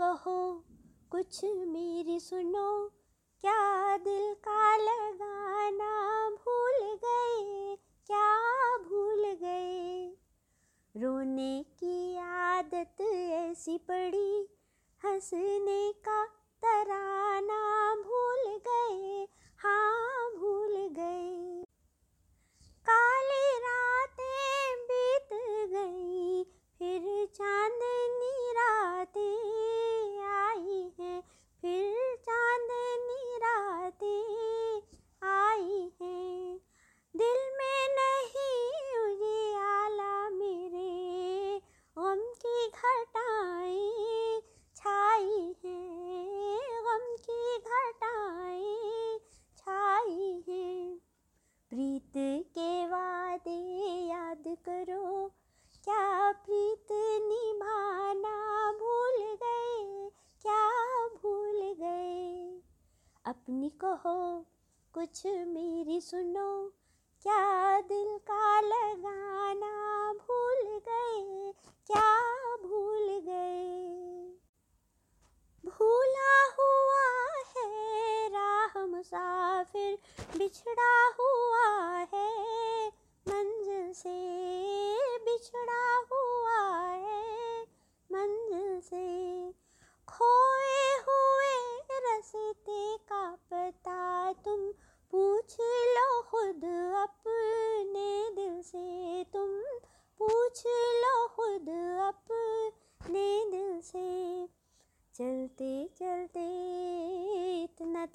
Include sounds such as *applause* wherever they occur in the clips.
कहो, कुछ मेरी सुनो। क्या दिल का लगाना भूल गए? क्या भूल गए? रोने की आदत ऐसी पड़ी, हंसने का तराना भूल गए। हाँ भूल गए। काली रातें बीत गई, फिर चांदनी घटाएँ छाई हैं। प्रीत के वादे याद करो, क्या प्रीत निभाना भूल गए, क्या भूल गए? अपनी कहो, कुछ मेरी सुनो, क्या दिल का लगाना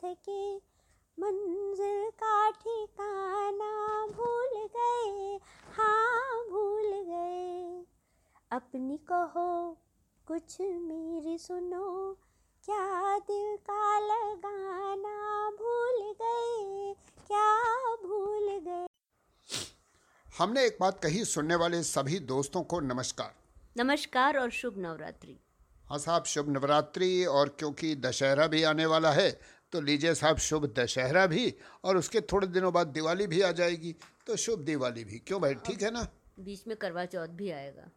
इतना थके मंजिल का ठिकाना भूल गए। हाँ भूल गए। अपनी कहो कुछ मेरी सुनो। क्या दिल का लगाना भूल गए? क्या भूल गए? हमने एक बात कही सुनने वाले सभी दोस्तों को नमस्कार। नमस्कार और शुभ नवरात्रि। हाँ साहब शुभ नवरात्रि और क्योंकि दशहरा भी आने वाला है तो लीजिए साहब, शुभ दशहरा भी और उसके थोड़े दिनों बाद दिवाली भी आ जाएगी। तो शुभ दिवाली भी। क्यों भाई, ठीक है ना? बीच में करवा चौथ भी आएगा।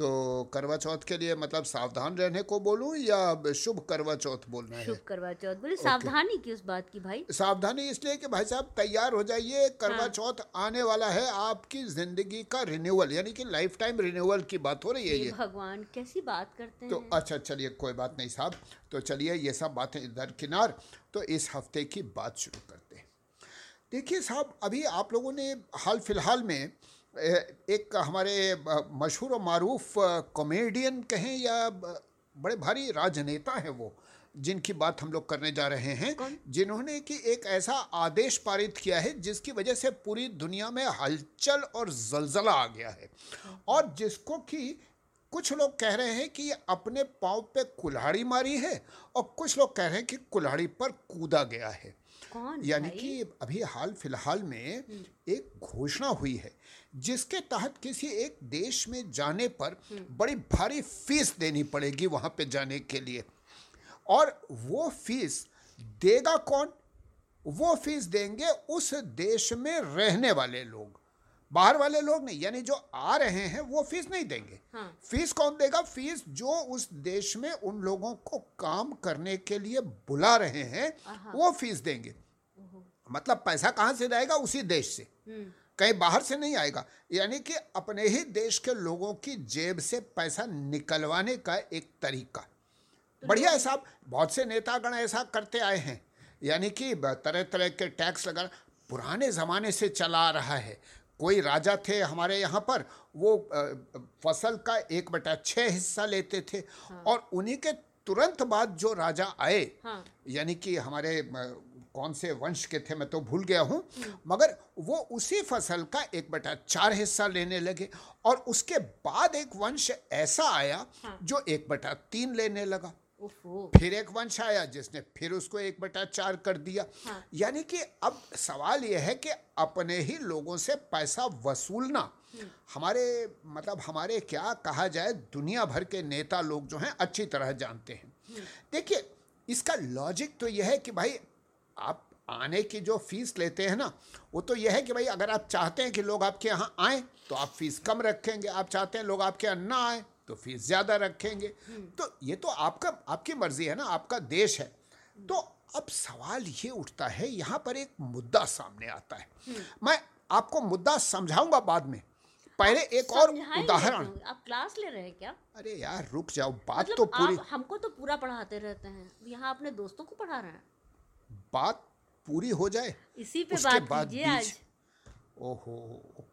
तो करवा चौथ के लिए मतलब सावधान रहने को बोलूँ या शुभ करवा चौथ बोलना है? शुभ करवा चौथ बोले सावधानी की उस बात की भाई। सावधानी इसलिए कि भाई साहब तैयार हो जाइए करवा हाँ। चौथ आने वाला है आपकी ज़िंदगी का रिन्यूअल यानी कि लाइफ टाइम रिन्यूअल की बात हो रही है ये। भगवान कैसी बात करते तो हैं। अच्छा चलिए कोई बात नहीं साहब। तो चलिए ये सब बातें इधर किनार। तो इस हफ़्ते की बात शुरू करते हैं। देखिए साहब अभी आप लोगों ने हाल फ़िलहाल में एक हमारे मशहूर और मारूफ कॉमेडियन कहें या बड़े भारी राजनेता हैं वो जिनकी बात हम लोग करने जा रहे हैं जिन्होंने कि एक ऐसा आदेश पारित किया है जिसकी वजह से पूरी दुनिया में हलचल और जलजला आ गया है। और जिसको कि कुछ लोग कह रहे हैं कि ये अपने पाँव पे कुल्हाड़ी मारी है और कुछ लोग कह रहे हैं कि कुल्हाड़ी पर कूदा गया है। कौन यानी कि अभी हाल फ़िलहाल में एक घोषणा हुई है जिसके तहत किसी एक देश में जाने पर बड़ी भारी फ़ीस देनी पड़ेगी वहाँ पे जाने के लिए। और वो फ़ीस देगा कौन? वो फ़ीस देंगे उस देश में रहने वाले लोग। बाहर वाले लोग नहीं यानी जो आ रहे हैं वो फ़ीस नहीं देंगे। हाँ। फ़ीस कौन देगा? फ़ीस जो उस देश में उन लोगों को काम करने के लिए बुला रहे हैं वो फ़ीस देंगे। मतलब पैसा कहाँ से जाएगा? उसी देश से। कहीं बाहर से नहीं आएगा। यानी कि अपने ही देश के लोगों की जेब से पैसा निकलवाने का एक तरीका। तो बढ़िया है साहब बहुत से नेतागण ऐसा करते आए हैं। यानी कि तरह तरह के टैक्स लगा पुराने ज़माने से चला आ रहा है। कोई राजा थे हमारे यहाँ पर वो फ़सल का एक बटा छः हिस्सा लेते थे हाँ। और उन्हीं के तुरंत बाद जो राजा आए हाँ। यानी कि हमारे कौन से वंश के थे मैं तो भूल गया हूँ मगर वो उसी फ़सल का एक बटा चार हिस्सा लेने लगे और उसके बाद एक वंश ऐसा आया हाँ। जो एक बटा तीन लेने लगा फिर एक वंश आया जिसने फिर उसको एक बटा चार कर दिया। हाँ। यानी कि अब सवाल यह है कि अपने ही लोगों से पैसा वसूलना हमारे मतलब हमारे क्या कहा जाए दुनिया भर के नेता लोग जो हैं अच्छी तरह जानते हैं। देखिए इसका लॉजिक तो यह है कि भाई आप आने की जो फ़ीस लेते हैं ना वो तो यह है कि भाई अगर आप चाहते हैं कि लोग आपके यहाँ आएँ तो आप फ़ीस कम रखेंगे। आप चाहते हैं लोग आपके यहाँ ना आए तो फ़ीस ज़्यादा रखेंगे। तो ये तो आपका आपकी मर्ज़ी है ना आपका देश है। तो अब सवाल ये उठता है यहाँ पर एक मुद्दा सामने आता है। मैं आपको मुद्दा समझाऊँगा बाद में। पहले एक और उदाहरण। आप क्लास ले रहे हैं क्या? अरे यार रुक जाओ बात मतलब तो पूरी हमको तो पूरा पढ़ाते रहते हैं। यहाँ अपने दोस्तों को पढ़ा रहे हैं। बात पूरी हो जाए इसी पे बात कीजिए आज। ओहो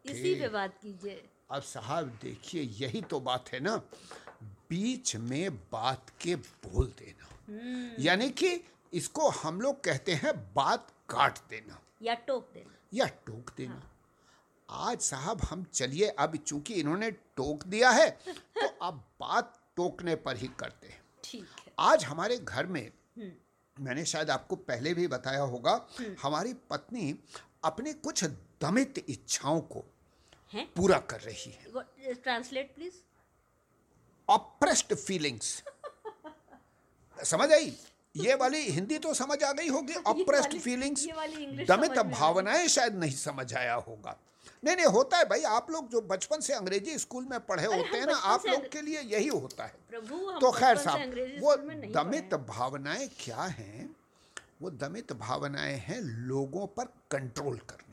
इसी पे बात कीजिए। अब साहब देखिए यही तो बात है ना बीच में बात के बोल देना। हम्म, यानी कि इसको हम लोग कहते हैं बात काट देना। या टोक देना। या टोक देना। हाँ। आज साहब हम चलिए अब चूँकि इन्होंने टोक दिया है तो *laughs* अब बात टोकने पर ही करते हैं। ठीक है। आज हमारे घर में हम्म, मैंने शायद आपको पहले भी बताया होगा हमारी पत्नी अपने कुछ दमित इच्छाओं को हैं? पूरा कर रही है। ट्रांसलेट प्लीज़ ऑप्रेस्ड फीलिंग्स समझ आई? ये वाली हिंदी तो समझ आ गई होगी *laughs* ऑप्रेस्ड फीलिंग्स दमित भावनाएँ शायद नहीं समझ आया होगा। नहीं नहीं होता है भाई आप लोग जो बचपन से अंग्रेज़ी स्कूल में पढ़े होते हैं ना आप लोग के लिए यही होता है। तो खैर साहब वो दमित भावनाएँ क्या हैं? वो दमित भावनाएँ हैं लोगों पर कंट्रोल करने।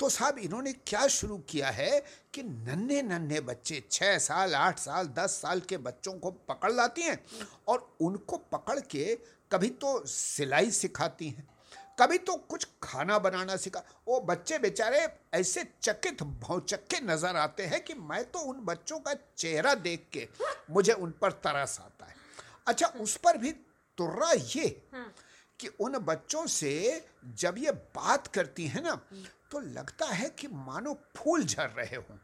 तो साहब इन्होंने क्या शुरू किया है कि नन्हे नन्हे बच्चे छः साल आठ साल दस साल के बच्चों को पकड़ लाती हैं और उनको पकड़ के कभी तो सिलाई सिखाती हैं कभी तो कुछ खाना बनाना सिखा वो बच्चे बेचारे ऐसे चकित भौचक्के नज़र आते हैं कि मैं तो उन बच्चों का चेहरा देख के मुझे उन पर तरस आता है। अच्छा उस पर भी तुर्रा ये हाँ। कि उन बच्चों से जब ये बात करती है ना तो लगता है कि मानो फूल झर रहे हों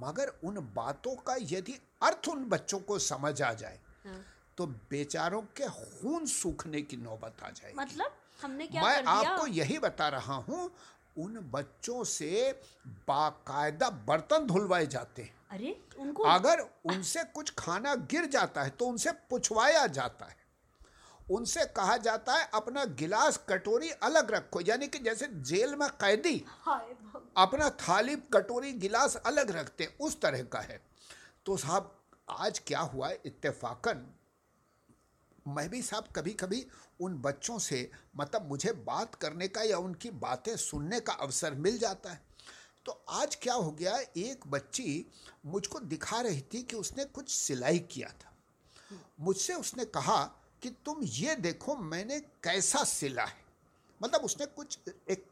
मगर उन बातों का यदि अर्थ उन बच्चों को समझ आ जाए हाँ। तो बेचारों के खून सूखने की नौबत आ जाएगी। मतलब हमने क्या मैं कर दिया? आपको यही बता रहा हूँ उन बच्चों से बाकायदा बर्तन धुलवाए जाते हैं। अरे उनको अगर उनसे कुछ खाना गिर जाता है तो उनसे पुछवाया जाता है उनसे कहा जाता है अपना गिलास कटोरी अलग रखो। यानी कि जैसे जेल में कैदी अपना थाली कटोरी गिलास अलग रखते उस तरह का है। तो साहब आज क्या हुआ है? इत्तेफाकन मैं भी साहब कभी कभी उन बच्चों से मतलब मुझे बात करने का या उनकी बातें सुनने का अवसर मिल जाता है। तो आज क्या हो गया एक बच्ची मुझको दिखा रही थी कि उसने कुछ सिलाई किया था। मुझसे उसने कहा कि तुम ये देखो मैंने कैसा सिला है। मतलब उसने कुछ एक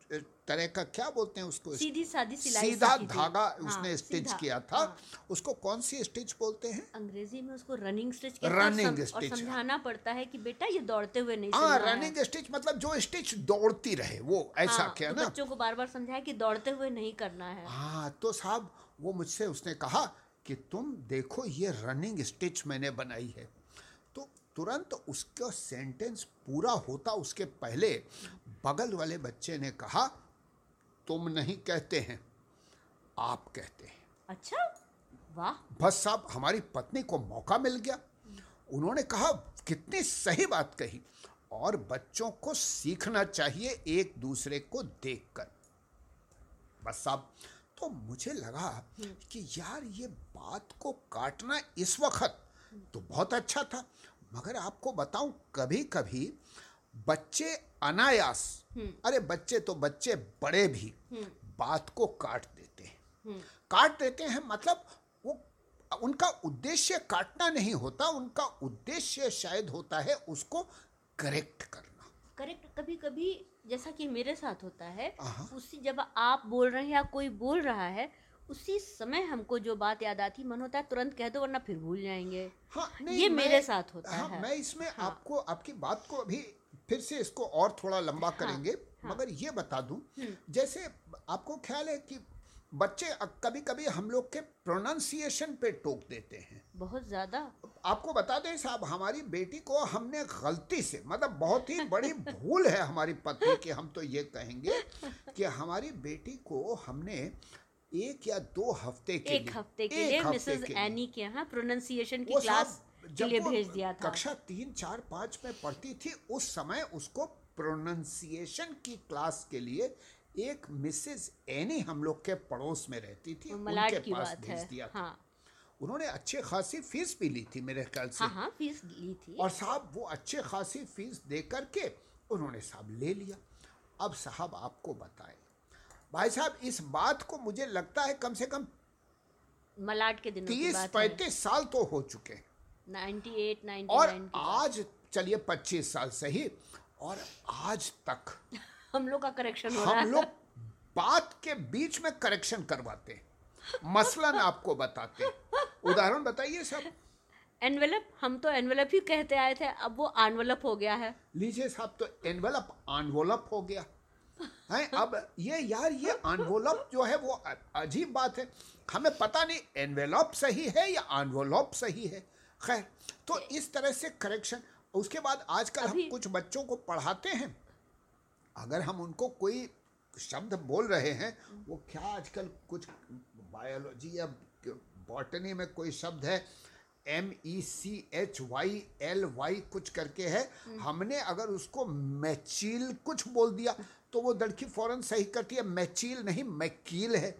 तरह का क्या बोलते हैं उसको? सीधी सादी सिलाई सीधा धागा हाँ, उसने स्टिच किया था। हाँ। उसको कौन सी स्टिच बोलते हैं? अंग्रेज़ी में उसको रनिंग स्टिच कहते हैं। Running और सम- और stitch। समझाना पड़ता है कि बेटा ये दौड़ते हुए नहीं हाँ रनिंग स्टिच मतलब जो स्टिच दौड़ती रहे वो ऐसा हाँ, क्या तो ना? बच्चों को बार बार समझाया कि दौड़ते हुए नहीं करना है। हाँ तो साहब वो मुझसे उसने कहा कि तुम देखो ये रनिंग स्टिच मैंने बनाई है। तुरंत उसका सेंटेंस पूरा होता उसके पहले बगल वाले बच्चे ने कहा तुम नहीं कहते हैं आप कहते हैं. अच्छा? वाह। बस साहब हमारी पत्नी को मौका मिल गया। उन्होंने कहा कितनी सही बात कही और बच्चों को सीखना चाहिए एक दूसरे को देखकर। बस साहब तो मुझे लगा कि यार ये बात को काटना इस वक्त तो बहुत अच्छा था। मगर आपको बताऊँ कभी कभी बच्चे अनायास अरे बच्चे तो बच्चे बड़े भी बात को काट देते हैं। काट देते हैं मतलब वो उनका उद्देश्य काटना नहीं होता उनका उद्देश्य शायद होता है उसको करेक्ट करना। करेक्ट कभी कभी जैसा कि मेरे साथ होता है आहा। उसी जब आप बोल रहे हैं या कोई बोल रहा है उसी समय हमको जो बात याद आती मन होता है तुरंत कह दो वरना फिर भूल जाएँगे। हाँ ये मेरे साथ होता हाँ, है। मैं इसमें हाँ, आपको आपकी बात को अभी फिर से इसको और थोड़ा लंबा हाँ, करेंगे हाँ, मगर ये बता दूँ जैसे आपको ख्याल है कि बच्चे कभी कभी हम लोग के प्रोनाउंसिएशन पे टोक देते हैं। बहुत ज़्यादा। आपको बता दें साहब हमारी बेटी को हमने गलती से मतलब बहुत ही बड़ी *laughs* भूल है हमारी पत्नी की हम तो ये कहेंगे कि हमारी बेटी को हमने एक या दो हफ़्ते के एक लिए हफ़्ते के लिए मिसेस एनी के यहाँ प्रोनाउंसिएशन की क्लास के लिए भेज दिया था। कक्षा तीन चार पाँच में पढ़ती थी उस समय उसको प्रोनाउंसिएशन की क्लास के लिए एक मिसेस एनी हम लोग के पड़ोस में रहती थी उनके की पास बात भेज दिया था। हाँ। उन्होंने अच्छी खासी फ़ीस भी ली थी मेरे ख्याल से। हाँ हाँ फ़ीस ली थी। और साहब वो अच्छे खासी फ़ीस दे करके उन्होंने साहब ले लिया। अब साहब आपको बताए भाई साहब इस बात को मुझे लगता है कम से कम मलाट के दिनों तीस पैंतीस साल तो हो चुके 98 99 और आज चलिए पच्चीस साल सही और आज तक *laughs* हम लोग का करेक्शन हो रहा हम लोग बात के बीच में करेक्शन करवाते हैं। मसलन आपको बताते उदाहरण बताइए सब। एनवेलप हम तो एनवेलप ही कहते आए थे अब वो एनवेलप हो गया है। लीजिए साहब तो एनवेलप एनवोलप हो गया। है? अब ये यार ये एनवोलप जो है वो अजीब बात है। हमें पता नहीं एनवेलप सही है या एनवोलप सही है? खैर तो इस तरह से करेक्शन उसके बाद आजकल हम कुछ बच्चों को पढ़ाते हैं। अगर हम उनको कोई शब्द बोल रहे हैं वो क्या आजकल कुछ बायोलॉजी या बॉटनी में कोई शब्द है? M E C H Y L Y कुछ करके है। हमने अगर उसको मैचिल कुछ बोल दिया तो वो लड़की फ़ौरन सही करती है मैचील नहीं मैकील है।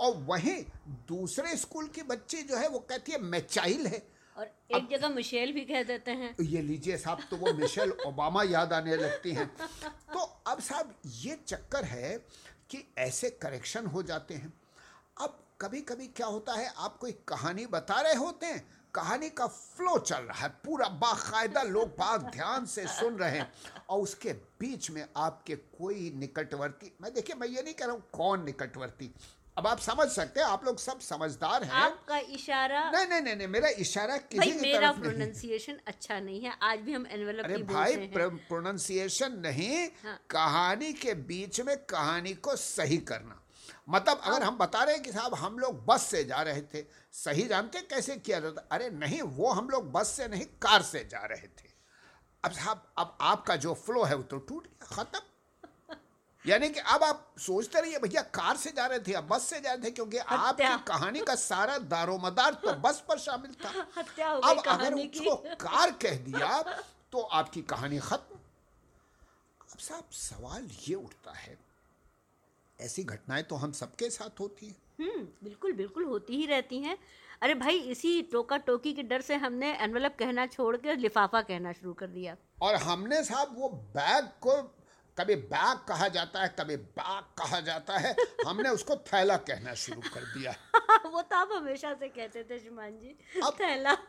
और वहीं दूसरे स्कूल की बच्ची जो है वो कहती है मैचाइल है। और एक जगह मिशेल भी कह देते हैं। ये लीजिए साहब तो वो मिशेल ओबामा याद आने लगती हैं। तो अब साहब ये चक्कर है कि ऐसे करेक्शन हो जाते हैं। अब कभी कभी क्या होता है आप कोई कहानी बता रहे होते हैं कहानी का फ्लो चल रहा है पूरा बाकायदा लोग बाग ध्यान से सुन रहे हैं। और उसके बीच में आपके कोई निकटवर्ती मैं देखिए मैं ये नहीं कह रहा हूँ कौन निकटवर्ती। अब आप समझ सकते हैं आप लोग सब समझदार हैं। आपका इशारा नहीं नहीं नहीं नहीं मेरा इशारा किसी की मेरा प्रोनाउंसिएशन अच्छा नहीं है आज भी हम एनवेलप अरे भाई प्रोनाउंसिएशन नहीं हाँ। कहानी के बीच में कहानी को सही करना। मतलब अगर हम बता रहे हैं कि साहब हम लोग बस से जा रहे थे सही जानते कैसे किया जाता अरे नहीं वो हम लोग बस से नहीं कार से जा रहे थे। अब साहब अब आपका जो फ्लो है वो तो टूट गया खत्म। *laughs* यानी कि अब आप सोचते रहिए भैया कार से जा रहे थे या बस से जा रहे थे क्योंकि आपकी कहानी का सारा दारोमदार तो बस पर शामिल था। *laughs* हो अब अगर उसको कार कह दिया *laughs* तो आपकी कहानी खत्म। अब साहब सवाल ये उठता है ऐसी घटनाएँ तो हम सबके साथ होती हैं। हम्म बिल्कुल बिल्कुल होती ही रहती हैं। अरे भाई इसी टोका टोकी के डर से हमने एनवेलप कहना छोड़ के लिफाफा कहना शुरू कर दिया। और हमने साहब वो बैग को कभी बैग कहा जाता है कभी बैग कहा जाता है *laughs* हमने उसको थैला कहना शुरू कर दिया। *laughs* वो तो आप हमेशा से कहते थे शुमान जी। अब- थैला। *laughs*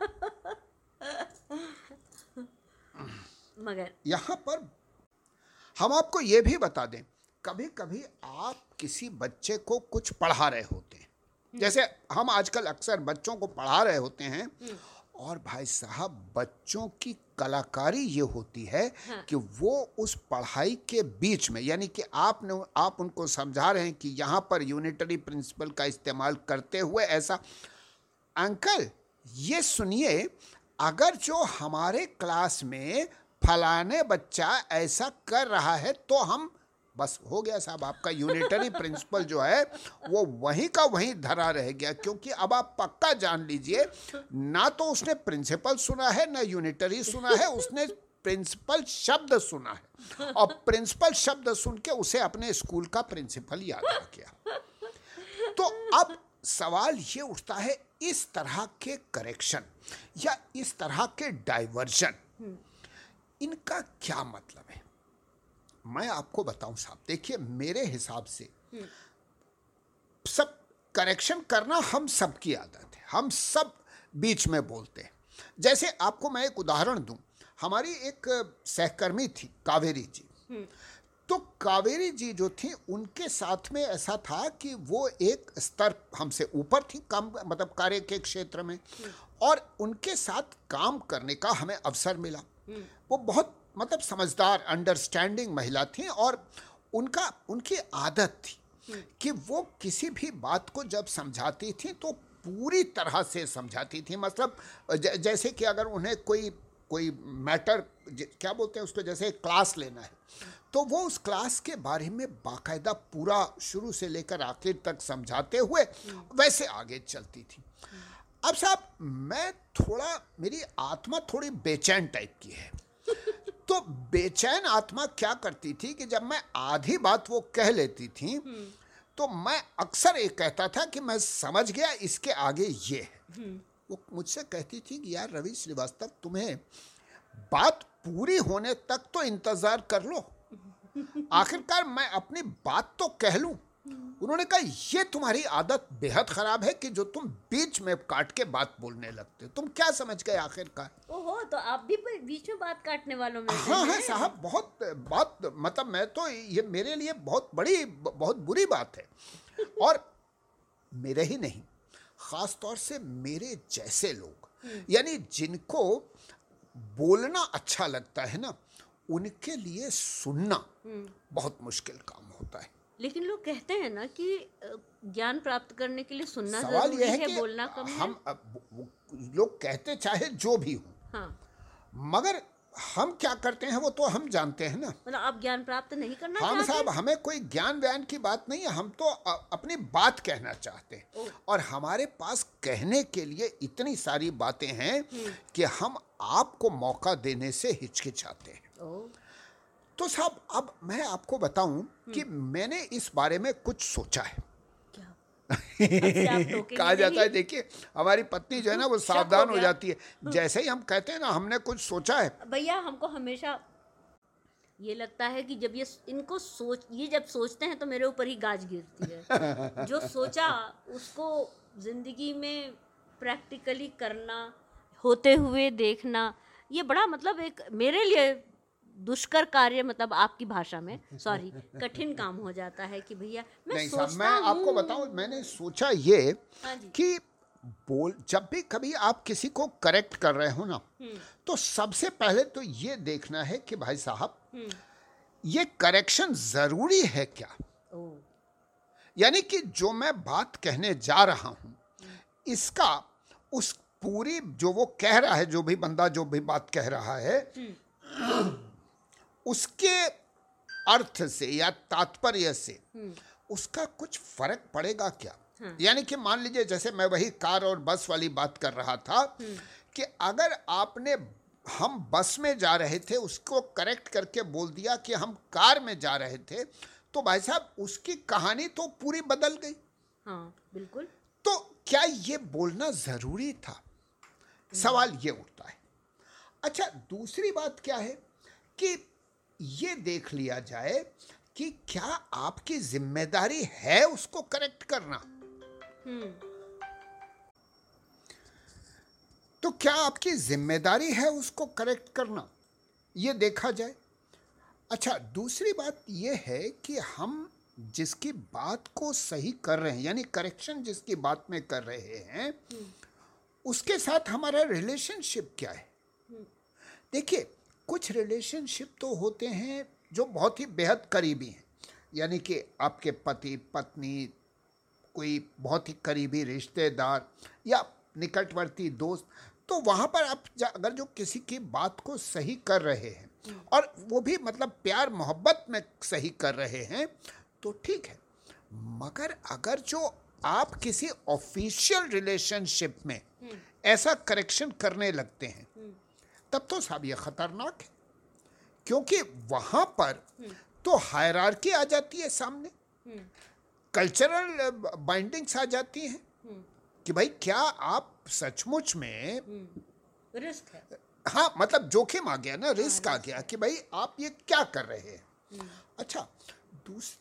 मगर यहाँ पर हम आपको ये भी बता दें कभी कभी आप किसी बच्चे को कुछ पढ़ा रहे होते हैं। जैसे हम आजकल अक्सर बच्चों को पढ़ा रहे होते हैं और भाई साहब बच्चों की कलाकारी ये होती है हाँ। कि वो उस पढ़ाई के बीच में यानी कि आपने आप उनको समझा रहे हैं कि यहाँ पर यूनिटरी प्रिंसिपल का इस्तेमाल करते हुए ऐसा। अंकल ये सुनिए अगर जो हमारे क्लास में फलाने बच्चा ऐसा कर रहा है तो हम बस हो गया साहब, आपका यूनिटरी प्रिंसिपल जो है, वो वहीं का वहीं धरा रह गया, क्योंकि अब आप पक्का जान लीजिए, ना तो उसने प्रिंसिपल सुना है, ना यूनिटरी सुना है, उसने प्रिंसिपल शब्द सुना है। और प्रिंसिपल शब्द सुन के उसे अपने स्कूल का प्रिंसिपल याद आ गया। तो अब सवाल ये उठता है, इस तरह के करेक्शन या इस तरह के डाइवर्जन इनका क्या मतलब है? मैं आपको बताऊँ साहब, देखिए, मेरे हिसाब से सब करेक्शन करना हम सब की आदत है, हम सब बीच में बोलते हैं। जैसे आपको मैं एक उदाहरण दूँ, हमारी एक सहकर्मी थी, कावेरी जी। तो कावेरी जी जो थी, उनके साथ में ऐसा था कि वो एक स्तर हमसे ऊपर थी, काम मतलब कार्य के क्षेत्र में, और उनके साथ काम करने का हमें अवसर मिला। वो बहुत मतलब समझदार अंडरस्टैंडिंग महिला थी और उनका उनकी आदत थी कि वो किसी भी बात को जब समझाती थी तो पूरी तरह से समझाती थी। मतलब ज- जैसे कि अगर उन्हें कोई कोई मैटर क्या बोलते हैं उसको? जैसे क्लास लेना है तो वो उस क्लास के बारे में बाकायदा पूरा शुरू से लेकर आखिर तक समझाते हुए वैसे आगे चलती थी। अब साहब मैं थोड़ा मेरी आत्मा थोड़ी बेचैन टाइप की है। तो बेचैन आत्मा क्या करती थी कि जब मैं आधी बात वो कह लेती थी तो मैं अक्सर ये कहता था कि मैं समझ गया इसके आगे ये है। वो मुझसे कहती थी कि यार रवि श्रीवास्तव, तुम्हें बात पूरी होने तक तो इंतज़ार कर लो। आखिरकार मैं अपनी बात तो कह लूँ उन्होंने कहा ये तुम्हारी आदत बेहद खराब है कि जो तुम बीच में काट के बात बोलने लगते हो। तुम क्या समझ गए आखिरकार? ओहो तो आप भी बीच में बात काटने वालों में हाँ हाँ साहब बहुत बात मतलब मैं तो ये मेरे लिए बहुत बड़ी बहुत बुरी बात है। *laughs* और मेरे ही नहीं ख़ास तौर से मेरे जैसे लोग। यानी जिनको बोलना अच्छा लगता है ना उनके लिए सुनना हम्म। बहुत मुश्किल काम है लेकिन लोग कहते हैं ना कि ज्ञान प्राप्त करने के लिए सुनना सवाल यह है, है कि बोलना कम हम लोग कहते चाहे जो भी हो हाँ। मगर हम क्या करते हैं वो तो हम जानते हैं ना। मतलब आप ज्ञान प्राप्त नहीं करना हम साहब हमें कोई ज्ञान व्यान की बात नहीं है हम तो अपनी बात कहना चाहते हैं। और हमारे पास कहने के लिए इतनी सारी बातें हैं हम्म। कि हम आपको मौका देने से हिचकिचाते हैं। तो साहब अब मैं आपको बताऊँ कि हम्म। मैंने इस बारे में कुछ सोचा है। *laughs* कहा जाता है देखिए हमारी पत्नी जो है ना वो सावधान हो, हो जाती है। हाँ। जैसे ही हम कहते हैं ना हमने कुछ सोचा है। भैया हमको हमेशा ये लगता है कि जब ये इनको सोच ये जब सोचते हैं तो मेरे ऊपर ही गाज गिरती है। *laughs* जो सोचा उसको ज़िंदगी में प्रैक्टिकली करना होते हुए देखना ये बड़ा मतलब एक मेरे लिए दुष्कर कार्य मतलब आपकी भाषा में *laughs* सॉरी कठिन काम हो जाता है कि भैया मैं नहीं सोचता मैं आपको बताऊँ मैंने सोचा ये हाँ कि बोल जब भी कभी आप किसी को करेक्ट कर रहे हो ना हम्म। तो सबसे पहले तो ये देखना है कि भाई साहब हम्म। ये करेक्शन ज़रूरी है क्या यानी कि जो मैं बात कहने जा रहा हूँ हम्म। इसका उस पूरी जो वो कह रहा है जो भी बंदा जो भी बात कह रहा है *clears throat* उसके अर्थ से या तात्पर्य से हम्म। उसका कुछ फ़र्क पड़ेगा क्या हाँ। यानी कि मान लीजिए जैसे मैं वही कार और बस वाली बात कर रहा था हम्म। कि अगर आपने हम बस में जा रहे थे उसको करेक्ट करके बोल दिया कि हम कार में जा रहे थे तो भाई साहब उसकी कहानी तो पूरी बदल गई हाँ बिल्कुल तो क्या ये बोलना ज़रूरी था। सवाल ये उठता है अच्छा दूसरी बात क्या है कि ये देख लिया जाए कि क्या आपकी ज़िम्मेदारी है उसको करेक्ट करना हम्म। तो क्या आपकी ज़िम्मेदारी है उसको करेक्ट करना ये देखा जाए अच्छा दूसरी बात यह है कि हम जिसकी बात को सही कर रहे हैं यानी करेक्शन जिसकी बात में कर रहे हैं हम्म। उसके साथ हमारा रिलेशनशिप क्या है हम्म। देखिए कुछ रिलेशनशिप तो होते हैं जो बहुत ही बेहद करीबी हैं। यानी कि आपके पति पत्नी कोई बहुत ही करीबी रिश्तेदार या निकटवर्ती दोस्त तो वहाँ पर आप अगर जो किसी की बात को सही कर रहे हैं और वो भी मतलब प्यार मोहब्बत में सही कर रहे हैं तो ठीक है। मगर अगर जो आप किसी ऑफिशियल रिलेशनशिप में ऐसा करेक्शन करने लगते हैं तब तो साहब ये खतरनाक है। क्योंकि वहाँ पर तो हायरार्की आ जाती है सामने। कल्चरल बाइंडिंग्स आ जाती हैं कि भाई क्या आप सचमुच में रिस्क है। हाँ मतलब जोखिम आ गया ना रिस्क हाँ, आ गया कि भाई आप ये क्या कर रहे हैं। हम्म। अच्छा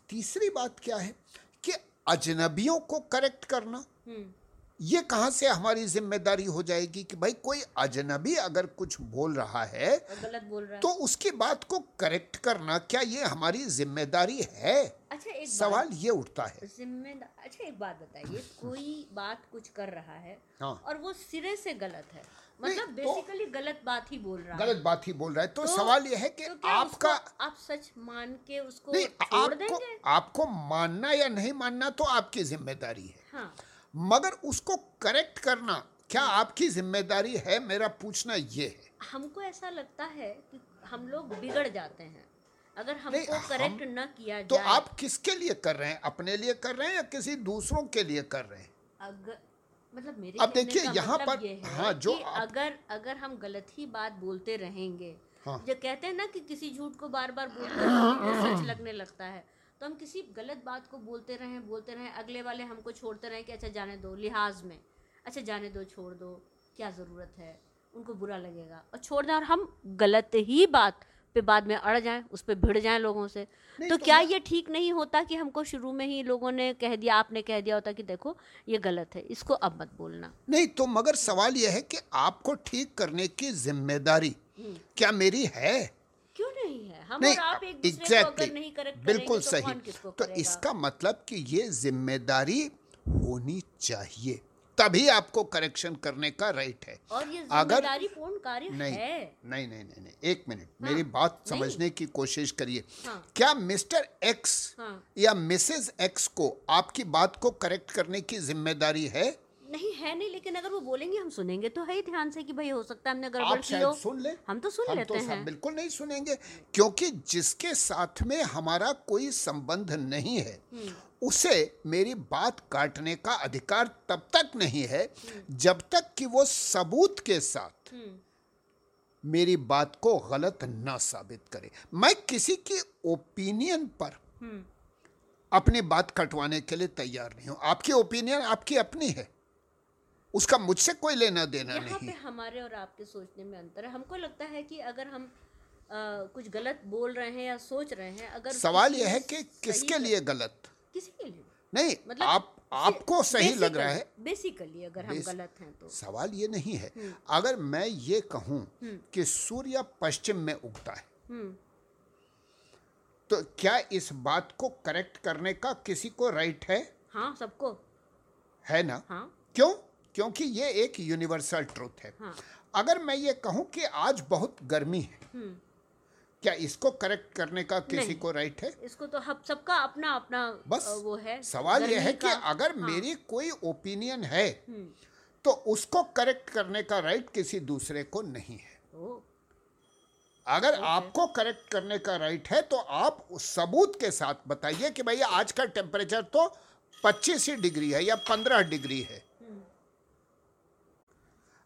तीसरी बात क्या है कि अजनबियों को करेक्ट करना। हम्म। ये कहाँ से हमारी ज़िम्मेदारी हो जाएगी कि भाई कोई अजनबी अगर कुछ बोल रहा है गलत बोल रहा है। तो उसकी बात को करेक्ट करना क्या ये हमारी ज़िम्मेदारी है? अच्छा एक सवाल ये उठता है। जिम्मेदार अच्छा एक बात बताइए कोई बात कुछ कर रहा है हाँ। और वो सिरे से गलत है मतलब बेसिकली तो, गलत बात ही बोल रहा है। गलत बात ही बोल रहा है। तो, तो सवाल यह है कि तो आपका आप सच मान के उसको छोड़ आपको, देंगे? आपको मानना या नहीं मानना तो आपकी ज़िम्मेदारी है। हाँ। मगर उसको करेक्ट करना। क्या आपकी ज़िम्मेदारी है? मेरा पूछना ये है। हमको ऐसा लगता है कि हम लोग बिगड़ जाते हैं। अगर हमको करेक्ट हम, न किया तो जाए तो आप किसके लिए कर रहे हैं? अपने लिए कर रहे हैं या किसी दूसरों के लिए कर रहे हैं? अगर मतलब मेरे अब देखिए यहाँ मतलब पर हाँ जो आप, अगर अगर हम गलत ही बात बोलते रहेंगे हाँ, जो कहते हैं ना कि किसी झूठ को बार बार बोलते हैं सच लगने लगता है। तो हम किसी गलत बात को बोलते रहें बोलते रहें अगले वाले हमको छोड़ते रहें कि अच्छा जाने दो लिहाज में अच्छा जाने दो छोड़ दो क्या ज़रूरत है? उनको बुरा लगेगा। और छोड़ दें और हम गलत ही बात पे बाद में अड़ जाएँ उस पर भिड़ जाएँ लोगों से। तो, तो क्या ये ठीक नहीं होता कि हमको शुरू में ही लोगों ने कह दिया आपने कह दिया होता कि देखो ये गलत है इसको अब मत बोलना। नहीं तो मगर सवाल यह है कि आपको ठीक करने की ज़िम्मेदारी हम्म। क्या मेरी है? है हम नहीं, और आप एक दूसरे exactly, को अगर नहीं करेक्ट बिल्कुल तो सही। तो इसका मतलब कि ये ज़िम्मेदारी होनी चाहिए तभी आपको करेक्शन करने का राइट है। और ये अगर पूर्ण कार्य नहीं, है। नहीं नहीं नहीं नहीं एक मिनट हाँ, मेरी बात समझने की कोशिश करिए। हाँ, क्या मिस्टर एक्स हाँ, या मिसेस एक्स को आपकी बात को करेक्ट करने की ज़िम्मेदारी है? नहीं है नहीं लेकिन अगर वो बोलेंगे हम सुनेंगे तो है ही ध्यान से कि भाई हो सकता है हमने गड़बड़ की हो। सुन ले। हम तो सुन हम लेते तो हैं। बिल्कुल नहीं सुनेंगे क्योंकि जिसके साथ में हमारा कोई संबंध नहीं है हम्म। उसे मेरी बात काटने का अधिकार तब तक नहीं है जब तक कि वो सबूत के साथ मेरी बात को गलत ना साबित करे। मैं किसी की ओपिनियन पर अपनी बात कटवाने के लिए तैयार नहीं हूँ। आपकी ओपिनियन आपकी अपनी है। उसका मुझसे कोई लेना देना यहाँ नहीं। पे हमारे और आपके सोचने में अंतर है। हमको लगता है कि अगर हम आ, कुछ गलत बोल रहे हैं या सोच रहे हैं अगर सवाल यह है कि किसके लिए गलत? किसी के लिए? नहीं मतलब आप आपको सही लग रहा है। बेसिकली अगर हम गलत हैं तो। सवाल ये नहीं है। हम्म। अगर मैं ये कहूँ हम्म। कि सूर्य पश्चिम में उगता है हम्म। तो क्या इस बात को करेक्ट करने का किसी को राइट है? हाँ सबको। है ना? हाँ। क्यों? क्योंकि ये एक यूनिवर्सल ट्रूथ है हाँ। अगर मैं ये कहूँ कि आज बहुत गर्मी है क्या इसको करेक्ट करने का किसी को राइट है इसको तो हम सबका अपना अपना बस वो है सवाल यह है कि अगर हाँ। मेरी कोई ओपिनियन है हम्म। तो उसको करेक्ट करने का राइट किसी दूसरे को नहीं है अगर आपको करेक्ट करने का राइट है तो आप उस सबूत के साथ बताइए कि भैया आज का टेम्परेचर तो 25 ही डिग्री है या 15 डिग्री है हम्म।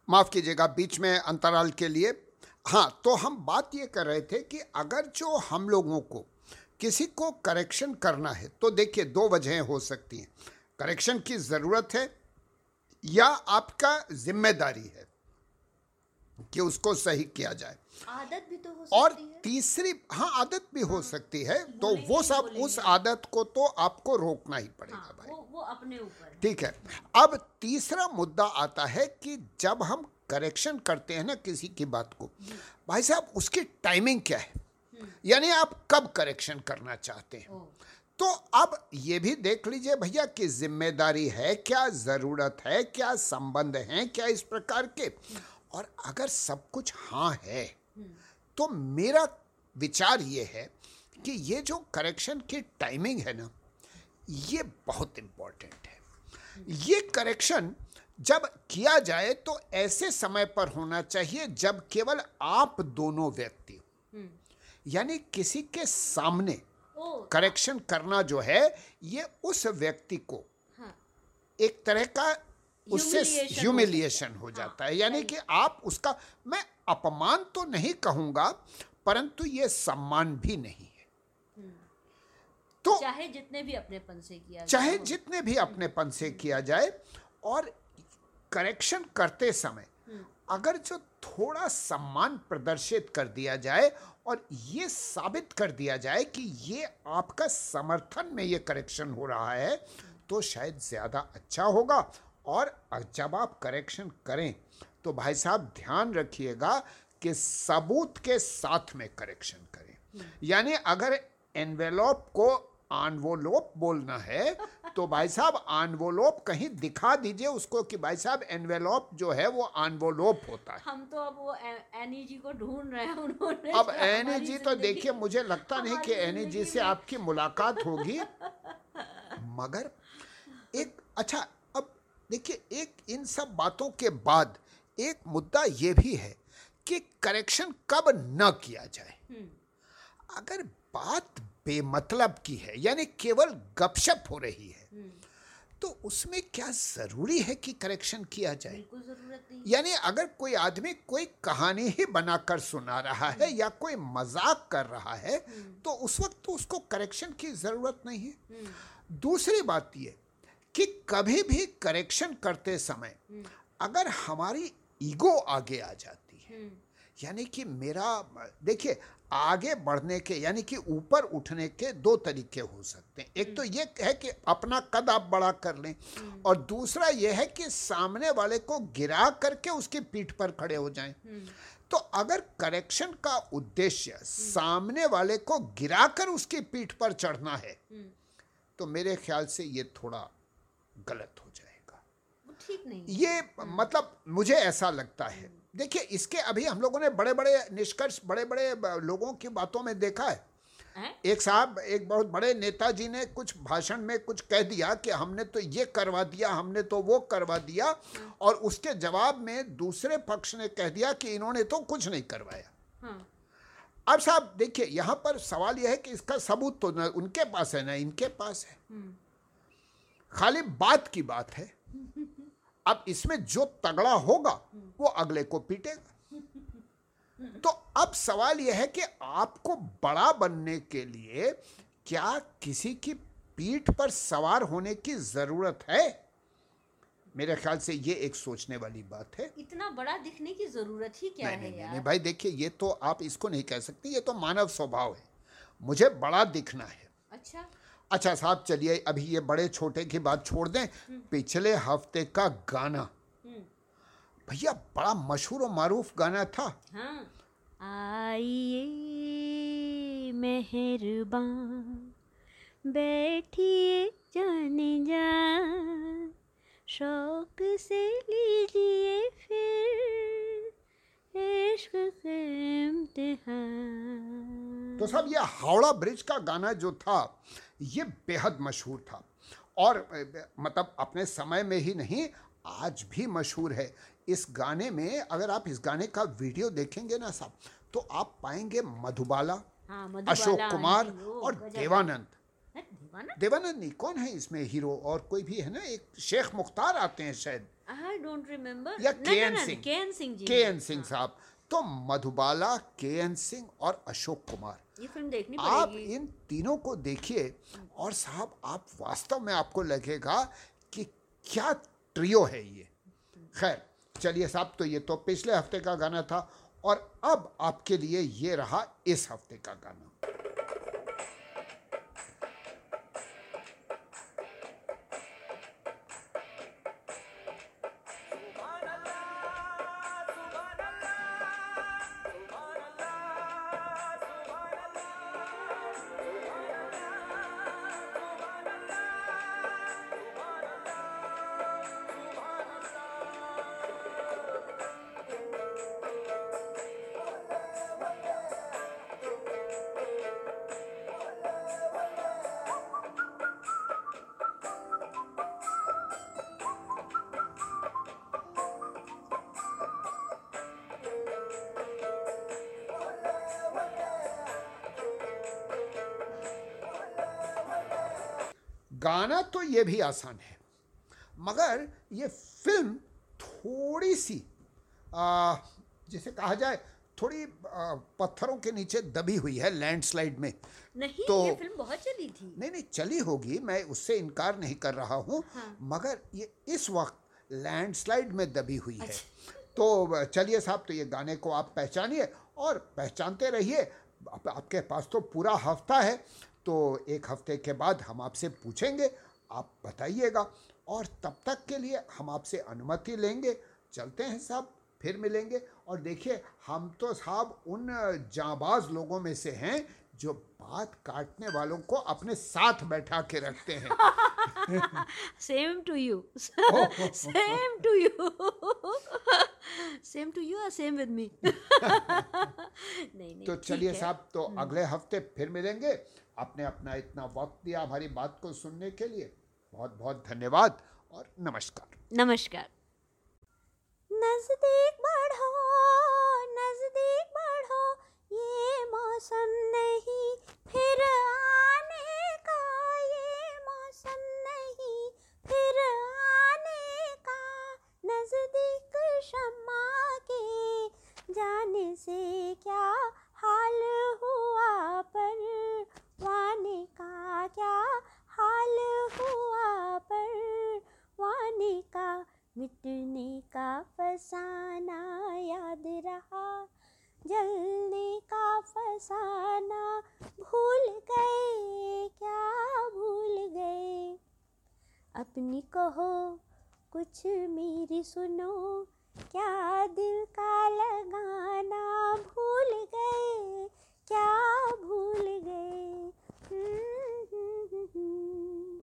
माफ़ कीजिएगा बीच में अंतराल के लिए। हाँ तो हम बात ये कर रहे थे कि अगर जो हम लोगों को किसी को करेक्शन करना है तो देखिए दो वजहें हो सकती हैं। करेक्शन की ज़रूरत है या आपका ज़िम्मेदारी है कि उसको सही किया जाए। आदत भी तो हो सकती और है। तीसरी हाँ आदत भी हाँ, हो सकती है तो वो सब उस आदत को तो आपको रोकना ही पड़ेगा। हाँ, वो, अपने ऊपर ठीक है। अब तीसरा मुद्दा आता है कि जब हम करेक्शन करते हैं ना किसी की बात को भाई साहब उसकी टाइमिंग क्या है? यानी आप कब करेक्शन करना चाहते हैं? तो अब ये भी देख लीजिए भैया कि ज़िम्मेदारी है क्या ज़रूरत है क्या संबंध है क्या इस प्रकार के? और अगर सब कुछ हाँ है तो मेरा विचार ये है कि ये जो करेक्शन की टाइमिंग है ना ये बहुत इम्पोर्टेंट है ये करेक्शन जब किया जाए तो ऐसे समय पर होना चाहिए जब केवल आप दोनों व्यक्ति हम्म। यानी किसी के सामने करेक्शन करना जो है ये उस व्यक्ति को हाँ। एक तरह का उससे ह्यूमिलिएशन हो जाता है हाँ, यानी कि आप उसका मैं अपमान तो नहीं कहूँगा परंतु ये सम्मान भी नहीं है। तो चाहे जितने भी अपनेपन से किया चाहे जितने भी अपनेपन से किया जाए और करेक्शन करते समय अगर जो थोड़ा सम्मान प्रदर्शित कर दिया जाए और ये साबित कर दिया जाए कि ये आपका समर्थन में ये करेक्शन हो रहा है तो शायद ज़्यादा अच्छा होगा। और जब आप करेक्शन करें तो भाई साहब ध्यान रखिएगा कि सबूत के साथ में करेक्शन करें। यानी अगर एनवेलॉप को आनवोलोप बोलना है तो भाई साहब आनवोलोप कहीं दिखा दीजिए उसको कि भाई साहब एनवेलोप जो है वो आनवोलोप होता है। हम तो अब वो एनी जी को ढूंढ रहे हैं उन्होंने अब एनी जी तो देखिए मुझे लगता नहीं कि एनी जी से आपकी मुलाकात होगी। मगर एक अच्छा अब देखिए एक इन सब बातों के बाद एक मुद्दा ये भी है कि करेक्शन कब न किया जाए। हम्म। अगर बात बेमतलब की है यानी केवल गपशप हो रही है। तो उसमें क्या ज़रूरी है कि करेक्शन किया जाए? यानी अगर कोई आदमी कोई कहानी ही बनाकर सुना रहा है या कोई मज़ाक कर रहा है तो उस वक्त तो उसको करेक्शन की ज़रूरत नहीं है। दूसरी बात यह कि कभी भी करेक्शन करते समय अगर हमारी ईगो आगे आ जाती है यानी कि मेरा देखिए आगे बढ़ने के यानी कि ऊपर उठने के दो तरीके हो सकते हैं। एक तो ये है कि अपना कद आप बड़ा कर लें और दूसरा ये है कि सामने वाले को गिरा करके उसकी पीठ पर खड़े हो जाएँ। तो अगर करेक्शन का उद्देश्य सामने वाले को गिराकर उसकी पीठ पर चढ़ना है तो मेरे ख्याल से ये थोड़ा गलत हो जाएगा। ठीक नहीं ये मतलब मुझे ऐसा लगता है। देखिए इसके अभी हम लोगों ने बड़े बड़े निष्कर्ष बड़े बड़े लोगों की बातों में देखा है एक साहब एक बहुत बड़े नेताजी ने कुछ भाषण में कुछ कह दिया कि हमने तो ये करवा दिया हमने तो वो करवा दिया। और उसके जवाब में दूसरे पक्ष ने कह दिया कि इन्होंने तो कुछ नहीं करवाया हाँ। अब साहब देखिए यहाँ पर सवाल यह है कि इसका सबूत तो न उनके पास है ना इनके पास है हम्म। खाली बात की बात है *laughs* अब इसमें जो तगड़ा होगा वो अगले को पीटेगा। तो अब सवाल यह है कि आपको बड़ा बनने के लिए क्या किसी की पीठ पर सवार होने की ज़रूरत है? मेरे ख्याल से ये एक सोचने वाली बात है। इतना बड़ा दिखने की ज़रूरत ही क्या नहीं, है नहीं, यार? नहीं भाई देखिए ये तो आप इसको नहीं कह सकते ये तो मानव स्वभाव है। मुझे बड़ा दिखना है। अच्छा। अच्छा साहब चलिए अभी ये बड़े छोटे की बात छोड़ दें। पिछले हफ़्ते का गाना। भैया बड़ा मशहूर और मारूफ गाना था। हाँ। आइए मेहरबान बैठिए जाने जा शौक से लीजिए फिर इश्क के इम्तिहान। तो सब ये हावड़ा ब्रिज का गाना जो था ये बेहद मशहूर था। और मतलब अपने समय में ही नहीं आज भी मशहूर है। इस गाने में अगर आप इस गाने का वीडियो देखेंगे ना साहब तो आप पाएँगे मधुबाला हाँ, अशोक कुमार और देवानंद। देवानंद? नहीं कौन है इसमें हीरो? और कोई भी है ना एक शेख मुख्तार आते हैं शायद। आई डोंट रिमेम्बर या के एन सिंह के एन सिंह। के एन सिंह साहब। तो मधुबाला के एन सिंह और अशोक कुमार। ये फ़िल्म देखनी आप इन तीनों को देखिए और साहब आप वास्तव में आपको लगेगा कि क्या ट्रियो है ये। खैर चलिए साहब तो ये तो पिछले हफ़्ते का गाना था और अब आपके लिए ये रहा इस हफ़्ते का गाना। ये भी आसान है। मगर ये फ़िल्म थोड़ी सी आ, जिसे कहा जाए थोड़ी आ, पत्थरों के नीचे दबी हुई है लैंडस्लाइड में। नहीं तो ये फ़िल्म बहुत चली थी। नहीं नहीं चली होगी मैं उससे इनकार नहीं कर रहा हूँ। हाँ। मगर ये इस वक्त लैंडस्लाइड में दबी हुई है। अच्छा। तो चलिए साहब तो ये गाने को आप पहचानिए और पहचानते रहिए। आप, आपके पास तो पूरा हफ़्ता है तो एक हफ़्ते के बाद हम आपसे पूछेंगे आप बताइएगा और तब तक के लिए हम आपसे अनुमति लेंगे। चलते हैं साहब, फिर मिलेंगे। और देखिए, हम तो साहब उन जाबाज लोगों में से हैं जो बात काटने वालों को अपने साथ बैठा के रखते हैं। *laughs* Same to you same to you same to you same with me नहीं नहीं तो चलिए साहब तो हम्म। अगले हफ़्ते फिर मिलेंगे आपने अपना इतना वक्त दिया हमारी बात को सुनने के लिए। बहुत बहुत धन्यवाद और नमस्कार। नमस्कार। नज़दीक बढ़ो नज़दीक बढ़ो ये मौसम जाने से क्या हाल हुआ? पर वाने का क्या हाल हुआ? पर वाने का मिटने का फसाना याद रहा। जलने का फसाना भूल गए, क्या भूल गए? अपनी कहो, कुछ मेरी सुनो। क्या दिल का लगाना भूल गए? क्या भूल गए? हम्म, हम्म, हम्म,